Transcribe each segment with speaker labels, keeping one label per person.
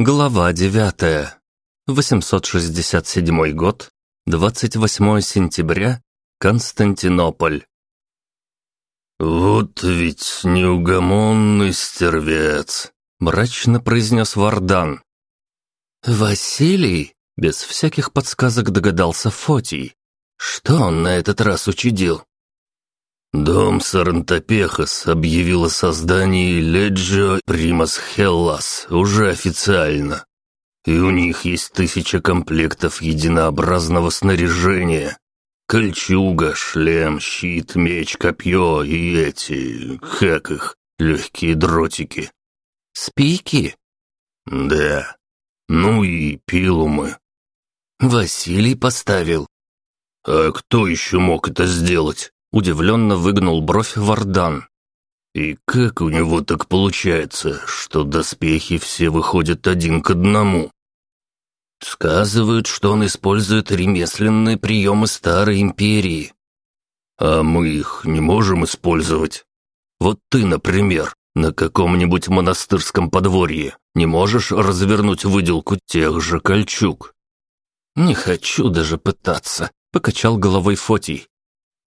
Speaker 1: Глава 9. 867 год. 28 сентября. Константинополь.
Speaker 2: «Вот ведь неугомонный стервец», — мрачно произнес Вардан.
Speaker 1: «Василий?» — без всяких подсказок догадался Фотий. «Что он на этот раз учудил?»
Speaker 2: Дом Сарантопехас объявил о создании Леджио Примас Хеллас уже официально. И у них есть тысяча комплектов единообразного снаряжения. Кольчуга, шлем, щит, меч, копье и эти, как их, легкие дротики.
Speaker 1: «Спики?»
Speaker 2: «Да. Ну и пилумы».
Speaker 1: «Василий поставил».
Speaker 2: «А кто еще мог это сделать?»
Speaker 1: Удивленно выгнул бровь Вардан.
Speaker 2: «И как у него так получается, что доспехи все выходят один к одному?»
Speaker 1: «Сказывают, что он использует ремесленные приемы Старой Империи».
Speaker 2: «А мы их не можем использовать? Вот ты, например, на каком-нибудь монастырском подворье не можешь развернуть выделку тех же кольчуг?»
Speaker 1: «Не хочу даже пытаться», — покачал головой Фотий.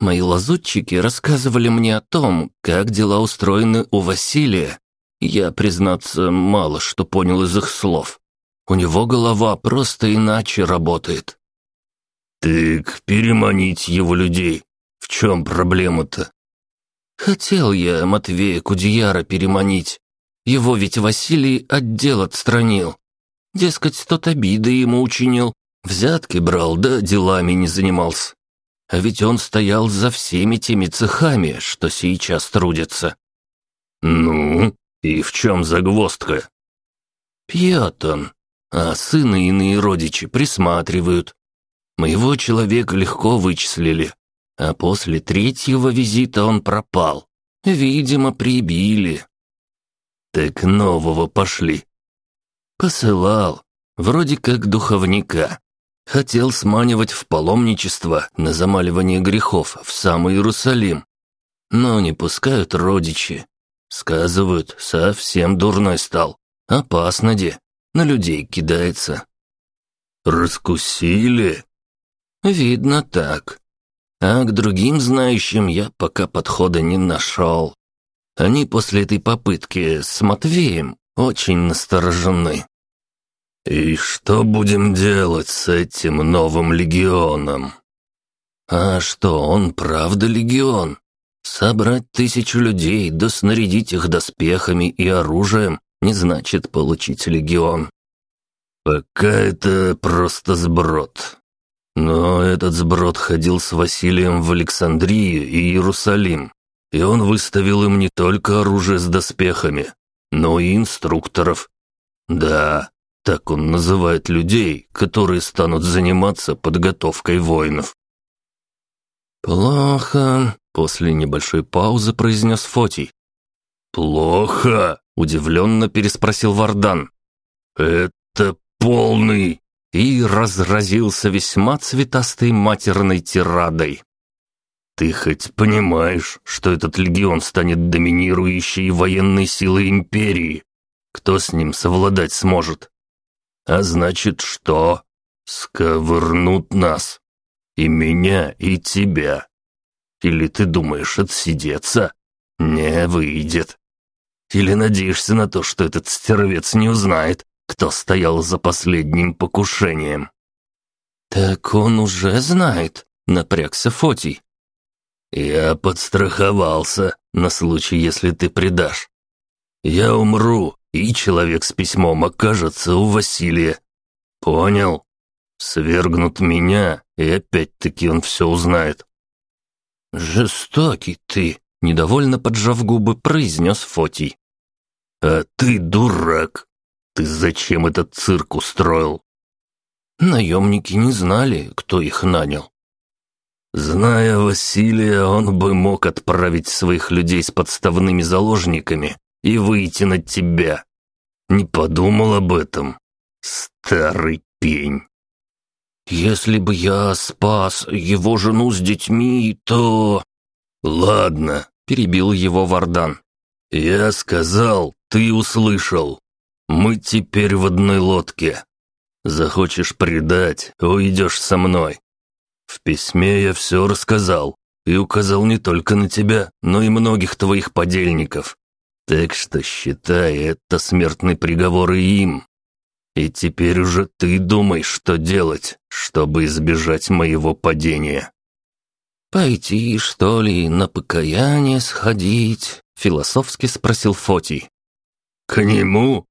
Speaker 1: Мои лазутчики рассказывали мне о том, как дела устроены у Василия. Я, признаться, мало что понял из их слов. У него голова просто иначе работает.
Speaker 2: «Так переманить его людей. В чем проблема-то?»
Speaker 1: «Хотел я Матвея Кудеяра переманить. Его ведь Василий отдел отстранил. Дескать, тот обиды ему учинил, взятки брал, да делами не занимался. А ведь он стоял за всеми теми цехами, что сейчас трудятся.
Speaker 2: Ну, и в чем загвоздка?
Speaker 1: Пьет он, а сына и иные родичи присматривают. Моего человека легко вычислили, а после третьего визита он пропал. Видимо, прибили.
Speaker 2: Так нового пошли.
Speaker 1: Посылал, вроде как духовника. Хотел сманивать в паломничество на замаливание грехов в самый Иерусалим. Но не пускают родичи. Сказывают, совсем дурной стал. Опасно де, на людей кидается.
Speaker 2: «Раскусили?»
Speaker 1: «Видно так. А к другим знающим я пока подхода не нашел. Они после этой попытки с Матвеем очень насторожены.
Speaker 2: «И что будем делать с этим новым легионом?»
Speaker 1: «А что, он правда легион? Собрать тысячу людей, да снарядить их доспехами и оружием не значит получить легион».
Speaker 2: «Пока это просто сброд. Но этот сброд ходил с Василием в Александрию и Иерусалим, и он выставил им не только оружие с доспехами, но и инструкторов. Да, так он называет людей, которые станут заниматься подготовкой воинов.
Speaker 1: «Плохо», — после небольшой паузы произнес Фотий.
Speaker 2: «Плохо?» — удивленно переспросил Вардан. «Это полный...»
Speaker 1: И разразился весьма цветастой матерной тирадой.
Speaker 2: «Ты хоть понимаешь, что этот легион станет доминирующей военной силой империи? Кто с ним совладать сможет? А значит, что? Сковырнут нас. И меня, и тебя. Или ты думаешь отсидеться? Не выйдет. Или надеешься на то, что этот стервец не узнает, кто стоял за последним покушением?»
Speaker 1: «Так он уже знает», — напрягся Фотий.
Speaker 2: «Я подстраховался на случай, если ты предашь. Я умру, и человек с письмом окажется у Василия. Понял? Свергнут меня, и опять-таки он все узнает.
Speaker 1: «Жестокий ты!» — недовольно поджав губы, произнес Фотий.
Speaker 2: «А ты дурак! Ты зачем этот цирк устроил?»
Speaker 1: Наемники не знали, кто их нанял.
Speaker 2: Зная Василия, он бы мог отправить своих людей с подставными заложниками и выйти на тебя. Не подумал об этом, старый пень.
Speaker 1: Если бы я спас его жену с детьми, то...
Speaker 2: Ладно, перебил его Вардан. Я сказал, ты услышал. Мы теперь в одной лодке. Захочешь предать, уйдешь со мной. В письме я все рассказал и указал не только на тебя, но и многих твоих подельников. Так что считай это смертный приговор и им. И теперь уже ты думай, что делать, чтобы избежать моего падения».
Speaker 1: «Пойти, что ли, на покаяние сходить?» — философски спросил Фотий.
Speaker 2: «К нему?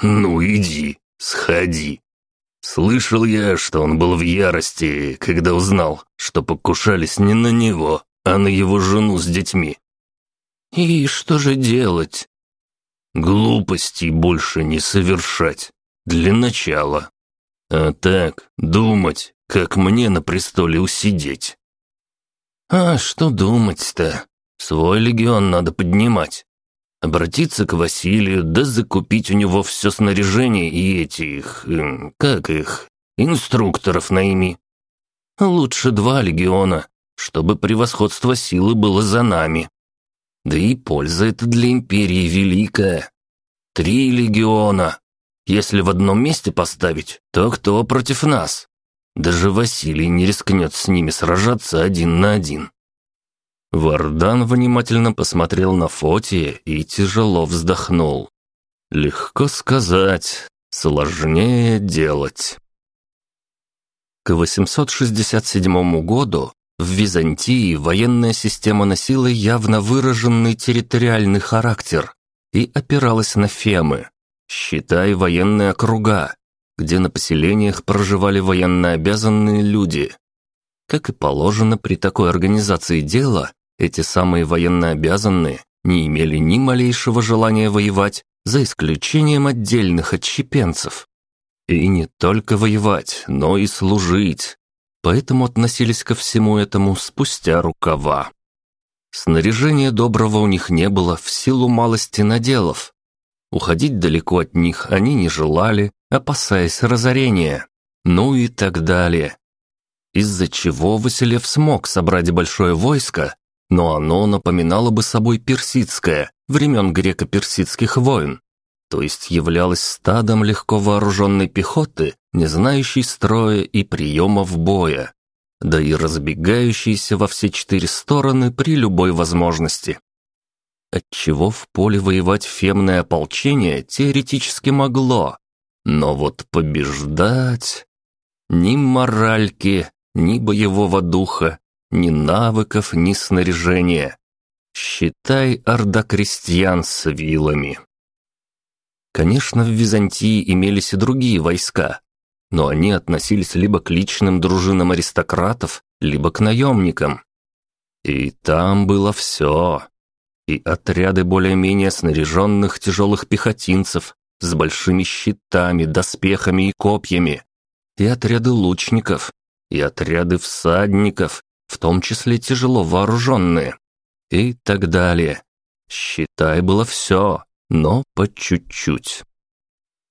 Speaker 2: Ну, иди, сходи. Слышал я, что он был в ярости, когда узнал, что покушались не на него, а на его жену с детьми.
Speaker 1: И что же делать?
Speaker 2: Глупостей больше не совершать. Для начала. А так, думать, как мне на престоле усидеть.
Speaker 1: А что думать-то? Свой легион надо поднимать. Обратиться к Василию, да закупить у него все снаряжение и этих... Эм, как их? Инструкторов найми. Лучше два легиона, чтобы превосходство силы было за нами. Да и польза это для империи великая. Три легиона. Если в одном месте поставить, то кто против нас? Даже Василий не рискнет с ними сражаться один на один. Вардан внимательно посмотрел на Фотия и тяжело вздохнул. Легко сказать, сложнее делать. К 867 году в Византии военная система носила явно выраженный территориальный характер и опиралась на фемы, считай военные округа, где на поселениях проживали военнообязанные люди. Как и положено при такой организации дела, эти самые военнообязанные не имели ни малейшего желания воевать, за исключением отдельных отщепенцев. И не только воевать, но и служить. Поэтому относились ко всему этому спустя рукава. Снаряжения доброго у них не было в силу малости наделов. Уходить далеко от них они не желали, опасаясь разорения. Ну и так далее. Из-за чего Василев смог собрать большое войско но оно напоминало бы собой персидское, времен греко-персидских войн, то есть являлось стадом легко вооруженной пехоты, не знающей строя и приемов боя, да и разбегающейся во все четыре стороны при любой возможности. Отчего в поле воевать фемное ополчение теоретически могло, но вот побеждать... Ни моральки, ни боевого духа, ни навыков, ни снаряжения. Считай орда крестьян с вилами. Конечно, в Византии имелись и другие войска, но они относились либо к личным дружинам аристократов, либо к наемникам. И там было все. И отряды более-менее снаряженных тяжелых пехотинцев с большими щитами, доспехами и копьями, и отряды лучников, и отряды всадников, в том числе тяжело вооруженные, и так далее. Считай, было все, но по чуть-чуть.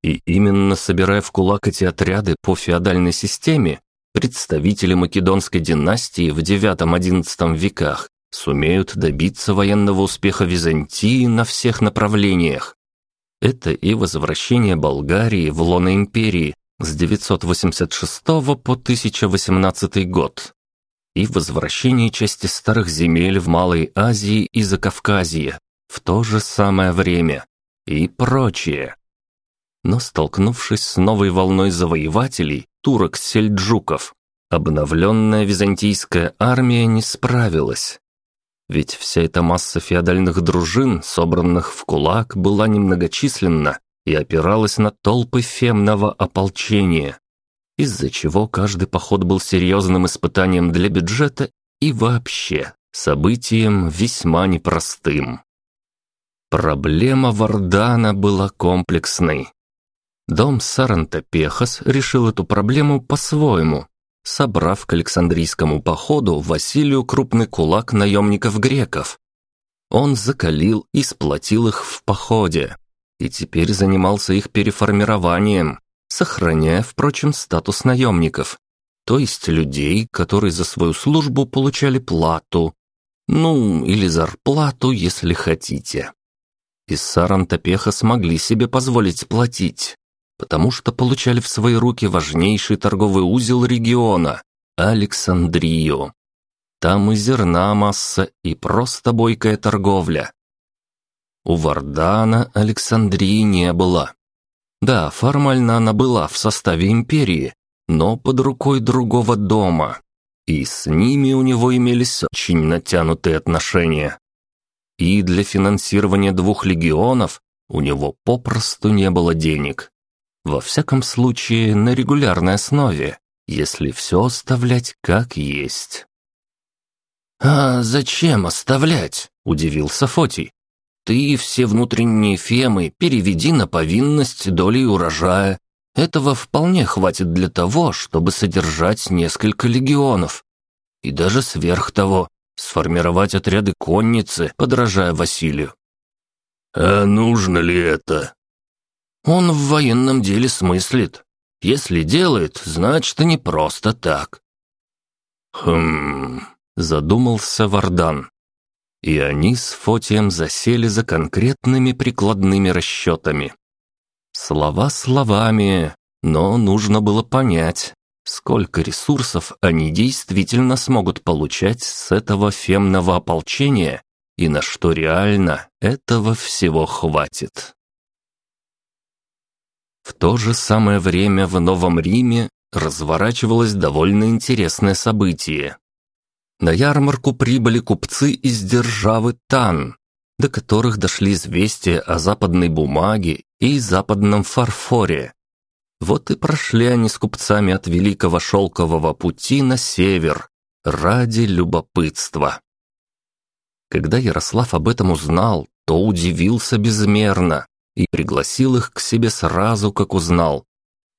Speaker 1: И именно собирая в кулак эти отряды по феодальной системе, представители македонской династии в IX-XI веках сумеют добиться военного успеха Византии на всех направлениях. Это и возвращение Болгарии в лоно империи с 986 по 1018 год, и возвращение части старых земель в Малой Азии и Закавказье в то же самое время и прочее. Но столкнувшись с новой волной завоевателей, турок-сельджуков, обновленная византийская армия не справилась. Ведь вся эта масса феодальных дружин, собранных в кулак, была немногочисленна и опиралась на толпы фемного ополчения из-за чего каждый поход был серьезным испытанием для бюджета и вообще событием весьма непростым. Проблема Вардана была комплексной. Дом Саранта Пехас решил эту проблему по-своему, собрав к Александрийскому походу Василию крупный кулак наемников-греков. Он закалил и сплотил их в походе, и теперь занимался их переформированием, сохраняя, впрочем, статус наемников, то есть людей, которые за свою службу получали плату, ну, или зарплату, если хотите. из Сарантопеха смогли себе позволить платить, потому что получали в свои руки важнейший торговый узел региона – Александрию. Там и зерна масса, и просто бойкая торговля. У Вардана Александрии не было. Да, формально она была в составе империи, но под рукой другого дома. И с ними у него имелись очень натянутые отношения. И для финансирования двух легионов у него попросту не было денег. Во всяком случае, на регулярной основе, если все оставлять как есть. «А зачем оставлять?» – удивился Фотий. «Ты все внутренние фемы переведи на повинность доли урожая. Этого вполне хватит для того, чтобы содержать несколько легионов. И даже сверх того, сформировать отряды конницы, подражая Василию».
Speaker 2: «А нужно ли это?»
Speaker 1: «Он в военном деле смыслит. Если делает, значит, не просто так».
Speaker 2: «Хм...»
Speaker 1: задумался Вардан. И они с Фотием засели за конкретными прикладными расчетами. Слова словами, но нужно было понять, сколько ресурсов они действительно смогут получать с этого фемного ополчения и на что реально этого всего хватит. В то же самое время в Новом Риме разворачивалось довольно интересное событие. На ярмарку прибыли купцы из державы Тан, до которых дошли известия о западной бумаге и западном фарфоре. Вот и прошли они с купцами от Великого Шелкового пути на север ради любопытства. Когда Ярослав об этом узнал, то удивился безмерно и пригласил их к себе сразу, как узнал,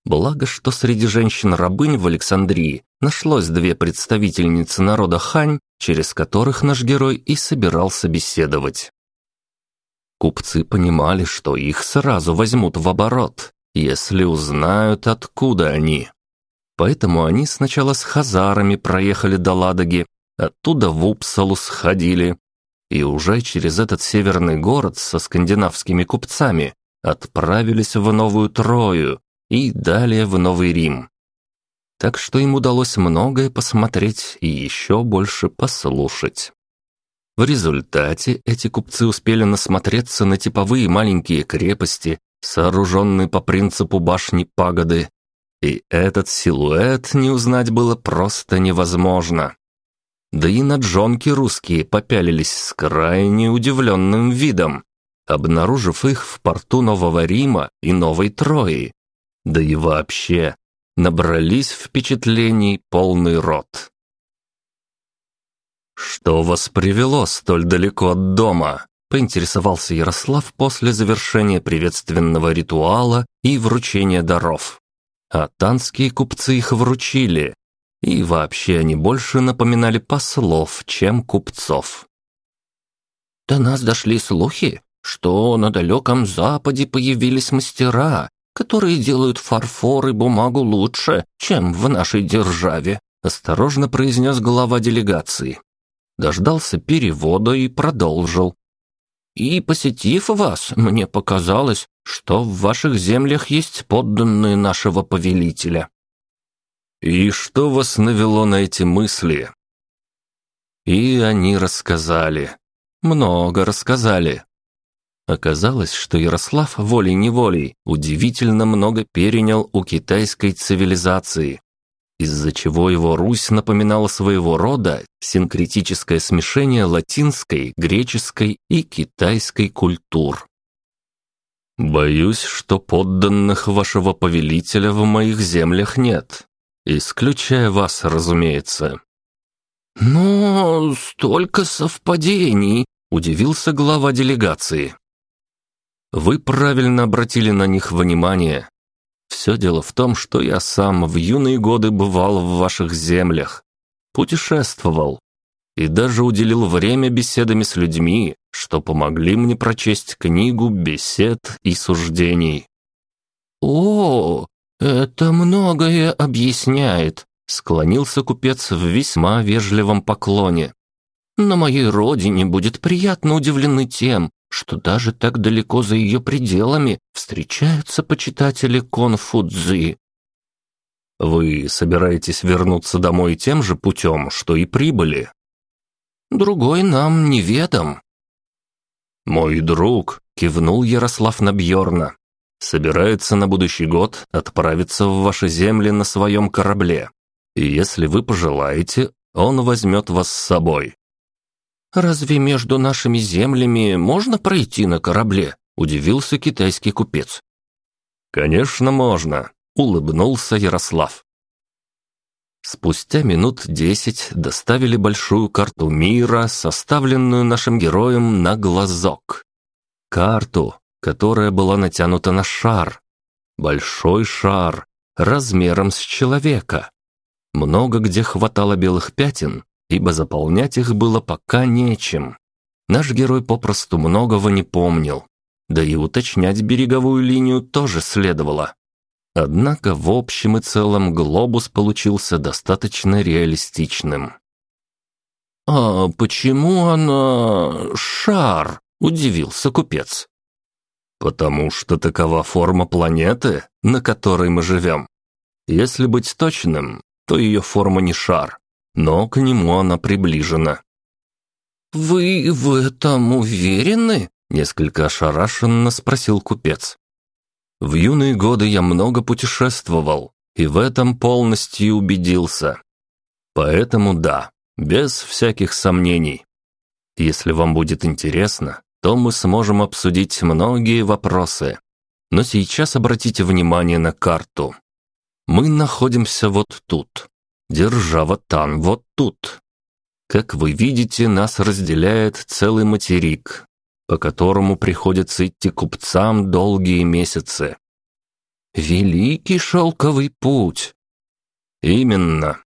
Speaker 1: Благо, что среди женщин-рабынь в Александрии нашлось две представительницы народа Хань, через которых наш герой и собирался беседовать. Купцы понимали, что их сразу возьмут в оборот, если узнают, откуда они. Поэтому они сначала с хазарами проехали до Ладоги, оттуда в Упсалу сходили, и уже через этот северный город со скандинавскими купцами отправились в Новую Трою, и далее в Новый Рим. Так что им удалось многое посмотреть и еще больше послушать. В результате эти купцы успели насмотреться на типовые маленькие крепости, сооруженные по принципу башни-пагоды, и этот силуэт не узнать было просто невозможно. Да и на джонки русские попялились с крайне удивленным видом, обнаружив их в порту Нового Рима и Новой Трои да и вообще, набрались впечатлений полный рот. «Что вас привело столь далеко от дома?» – поинтересовался Ярослав после завершения приветственного ритуала и вручения даров. А танские купцы их вручили, и вообще они больше напоминали послов, чем купцов. «До нас дошли слухи, что на далеком западе появились мастера, которые делают фарфор и бумагу лучше, чем в нашей державе», осторожно произнес глава делегации. Дождался перевода и продолжил. «И, посетив вас, мне показалось, что в ваших землях есть подданные нашего повелителя».
Speaker 2: «И что вас навело на эти мысли?»
Speaker 1: И они рассказали. Много рассказали. Оказалось, что Ярослав волей-неволей удивительно много перенял у китайской цивилизации, из-за чего его Русь напоминала своего рода синкретическое смешение латинской, греческой и китайской культур.
Speaker 2: «Боюсь, что подданных вашего повелителя в моих землях нет, исключая вас, разумеется».
Speaker 1: «Но столько совпадений», – удивился глава делегации. Вы правильно обратили на них внимание. Все дело в том, что я сам в юные годы бывал в ваших землях, путешествовал и даже уделил время беседами с людьми, что помогли мне прочесть книгу бесед и суждений. «О, это многое объясняет», — склонился купец в весьма вежливом поклоне. «На моей родине будет приятно удивлены тем, что даже так далеко за ее пределами встречаются почитатели Конфудзи.
Speaker 2: Вы собираетесь вернуться домой тем же путем, что и прибыли?
Speaker 1: Другой нам неведом.
Speaker 2: Мой друг, кивнул Ярослав на Бьорна, собирается на будущий год отправиться в ваши земли на своем корабле. И если вы пожелаете, он возьмет вас с собой.
Speaker 1: «Разве между нашими землями можно пройти на корабле?» – удивился китайский купец.
Speaker 2: «Конечно, можно», – улыбнулся Ярослав. Спустя минут десять доставили большую карту мира, составленную нашим героем на глазок. Карту, которая была натянута на шар. Большой шар, размером с человека. Много где хватало белых пятен, ибо заполнять их было пока нечем. Наш герой попросту многого не помнил. Да и уточнять береговую линию тоже следовало. Однако в общем и целом глобус получился достаточно реалистичным.
Speaker 1: «А почему она... шар?» – удивился купец.
Speaker 2: «Потому что такова форма планеты, на которой мы живем. Если быть точным, то ее форма не шар, но к нему она приближена.
Speaker 1: «Вы в этом уверены?» – несколько ошарашенно спросил купец.
Speaker 2: «В юные годы я много путешествовал, и в этом полностью убедился. Поэтому да, без всяких сомнений. Если вам будет интересно, то мы сможем обсудить многие вопросы. Но сейчас обратите внимание на карту. Мы находимся вот тут, Держава Тан вот тут. Как вы видите, нас разделяет целый материк, по которому приходится идти купцам долгие месяцы.
Speaker 1: Великий шелковый путь.
Speaker 2: Именно.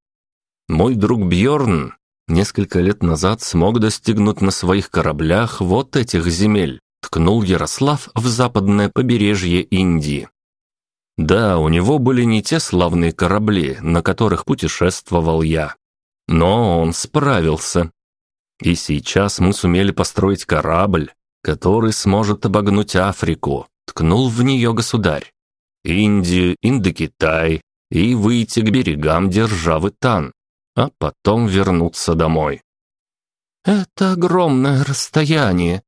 Speaker 2: Мой друг Бьорн несколько лет назад смог достигнуть на своих кораблях вот этих земель, ткнул Ярослав в западное побережье Индии. Да, у него были не те славные корабли, на которых путешествовал я. Но он справился. И сейчас мы сумели построить корабль, который сможет обогнуть Африку, ткнул в нее государь. Индию, Индокитай и выйти к берегам державы Тан, а потом вернуться домой.
Speaker 1: «Это огромное расстояние».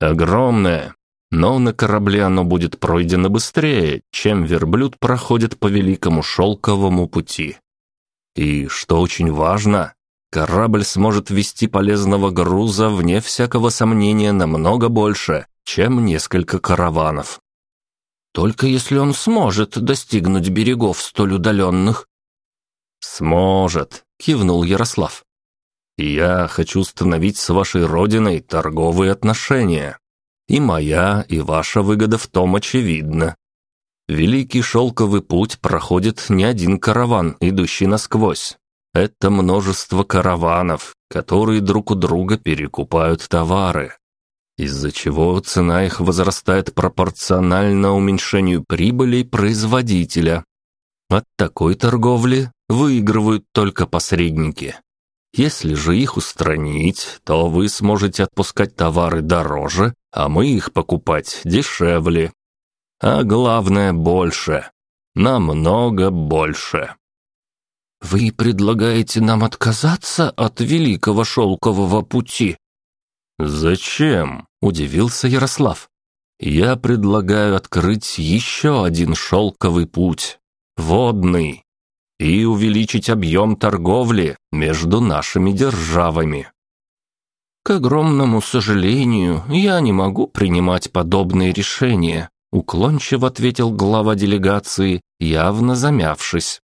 Speaker 2: «Огромное, но на корабле оно будет пройдено быстрее, чем верблюд проходит по великому шелковому пути. И, что очень важно, корабль сможет вести полезного груза, вне всякого сомнения, намного больше, чем несколько караванов.
Speaker 1: Только если он сможет достигнуть берегов столь удаленных.
Speaker 2: «Сможет», — кивнул Ярослав. «Я хочу установить с вашей родиной торговые отношения. И моя, и ваша выгода в том очевидна. Великий шелковый путь проходит не один караван, идущий насквозь. Это множество караванов, которые друг у друга перекупают товары, из-за чего цена их возрастает пропорционально уменьшению прибыли производителя. От такой торговли выигрывают только посредники. Если же их устранить, то вы сможете отпускать товары дороже, а мы их покупать дешевле. А главное больше. Намного больше.
Speaker 1: Вы предлагаете нам отказаться от великого шелкового пути?
Speaker 2: Зачем? Удивился Ярослав. Я предлагаю открыть еще один шелковый путь. Водный и увеличить объем торговли между нашими державами.
Speaker 1: К огромному сожалению, я не могу принимать подобные решения, уклончиво ответил глава делегации, явно замявшись.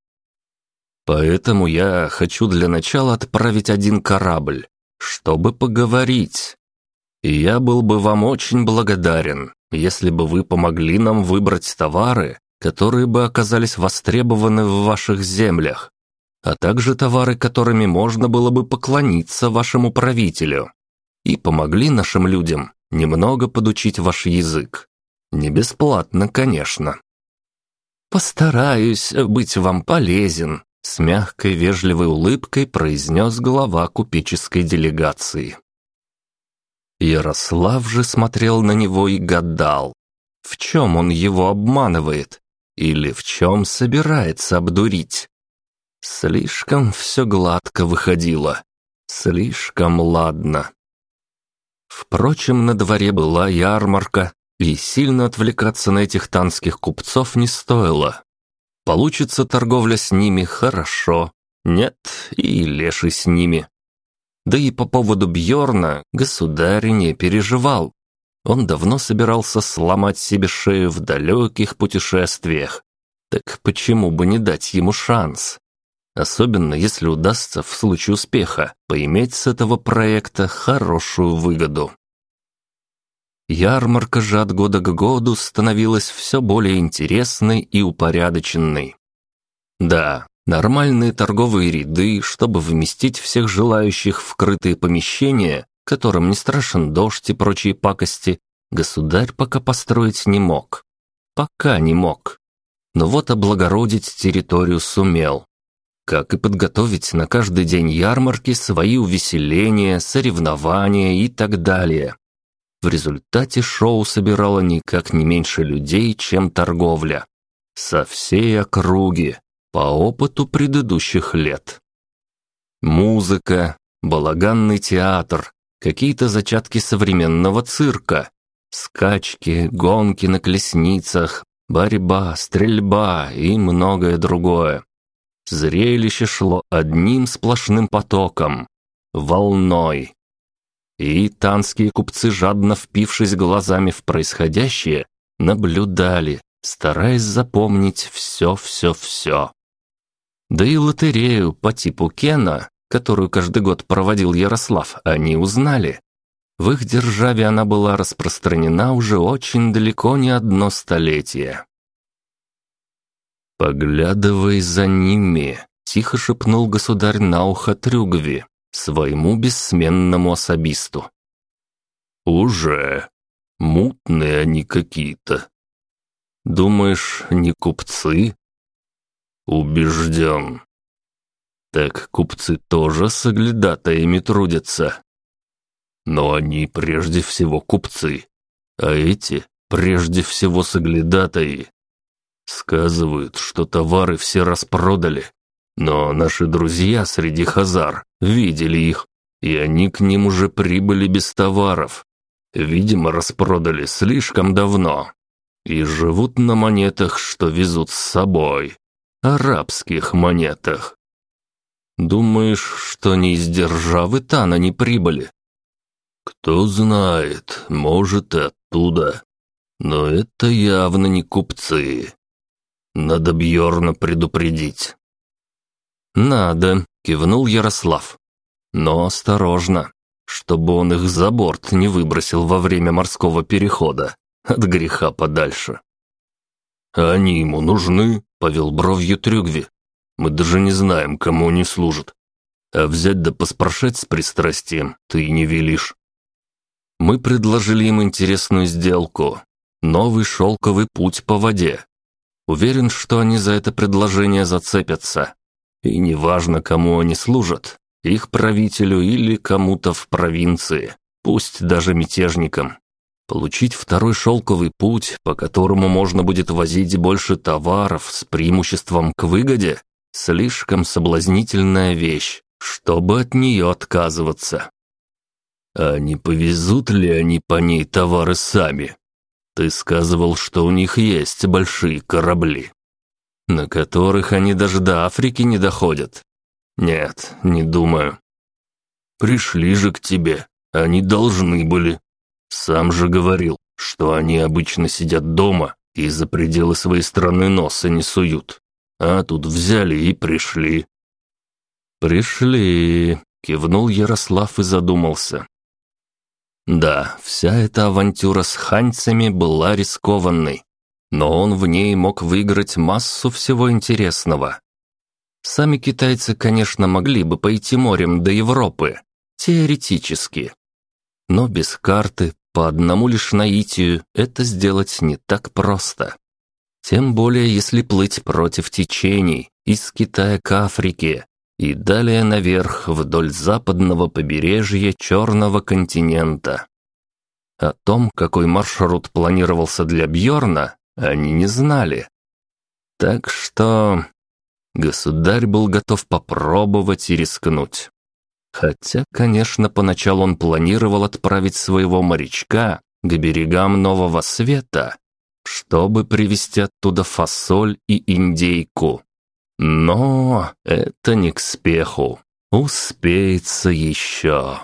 Speaker 2: Поэтому я хочу для начала отправить один корабль, чтобы поговорить. И я был бы вам очень благодарен, если бы вы помогли нам выбрать товары, которые бы оказались востребованы в ваших землях, а также товары, которыми можно было бы поклониться вашему правителю, и помогли нашим людям немного подучить ваш язык. Не бесплатно, конечно.
Speaker 1: «Постараюсь быть вам полезен», — с мягкой вежливой улыбкой произнес глава купеческой делегации. Ярослав же смотрел на него и гадал, в чем он его обманывает или в чем собирается обдурить. Слишком все гладко выходило, слишком ладно. Впрочем, на дворе была ярмарка, и сильно отвлекаться на этих танских купцов не стоило. Получится торговля с ними хорошо, нет, и леший с ними. Да и по поводу Бьорна государь не переживал. Он давно собирался сломать себе шею в далеких путешествиях. Так почему бы не дать ему шанс? Особенно если удастся в случае успеха поиметь с этого проекта хорошую выгоду. Ярмарка же от года к году становилась все более интересной и упорядоченной. Да, нормальные торговые ряды, чтобы вместить всех желающих в крытые помещения, которым не страшен дождь и прочие пакости, государь пока построить не мог. Пока не мог. Но вот облагородить территорию сумел. Как и подготовить на каждый день ярмарки свои увеселения, соревнования и так далее. В результате шоу собирало никак не меньше людей, чем торговля. Со всей округи, по опыту предыдущих лет. Музыка, балаганный театр, какие-то зачатки современного цирка, скачки, гонки на колесницах, борьба, стрельба и многое другое. Зрелище шло одним сплошным потоком, волной. И танские купцы, жадно впившись глазами в происходящее, наблюдали, стараясь запомнить все-все-все. Да и лотерею по типу Кена, которую каждый год проводил Ярослав, они узнали. В их державе она была распространена уже очень далеко не одно столетие. «Поглядывай за ними», — тихо шепнул государь на ухо Трюгви своему бессменному особисту. «Уже. Мутные они какие-то. Думаешь, не купцы?» «Убежден. Так купцы тоже с оглядатаями трудятся. Но они прежде всего купцы, а эти прежде всего соглядатаи. Сказывают, что товары все распродали, но наши друзья среди хазар видели их, и они к ним уже прибыли без товаров. Видимо, распродали слишком давно. И живут на монетах, что везут с собой. Арабских монетах. Думаешь, что не из державы Тана не прибыли? Кто знает, может и оттуда. Но это явно не купцы. Надо Бьорна предупредить. «Надо», — кивнул Ярослав. «Но осторожно, чтобы он их за борт не выбросил во время морского перехода, от греха подальше». «Они ему нужны», — повел бровью Трюгви. «Мы даже не знаем, кому они служат. А взять да поспрашать с пристрастием ты не велишь». Мы предложили им интересную сделку. Новый шелковый путь по воде. Уверен, что они за это предложение зацепятся. И неважно, кому они служат, их правителю или кому-то в провинции, пусть даже мятежникам. Получить второй шелковый путь, по которому можно будет возить больше товаров с преимуществом к выгоде, слишком соблазнительная вещь, чтобы от нее отказываться. А не повезут ли они по ней товары сами? Ты сказывал, что у них есть большие корабли на которых они даже до Африки не доходят. Нет, не думаю. Пришли же к тебе, они должны были. Сам же говорил, что они обычно сидят дома и за пределы своей страны носа не суют. А тут взяли и пришли. «Пришли», — кивнул Ярослав и задумался. Да, вся эта авантюра с ханьцами была рискованной но он в ней мог выиграть массу всего интересного. Сами китайцы, конечно, могли бы пойти морем до Европы, теоретически. Но без карты, по одному лишь наитию, это сделать не так просто. Тем более, если плыть против течений, из Китая к Африке, и далее наверх вдоль западного побережья Черного континента. О том, какой маршрут планировался для Бьорна, они не знали. Так что государь был готов попробовать и рискнуть. Хотя, конечно, поначалу он планировал отправить своего морячка к берегам Нового Света, чтобы привезти оттуда фасоль и индейку. Но это не к спеху. Успеется еще.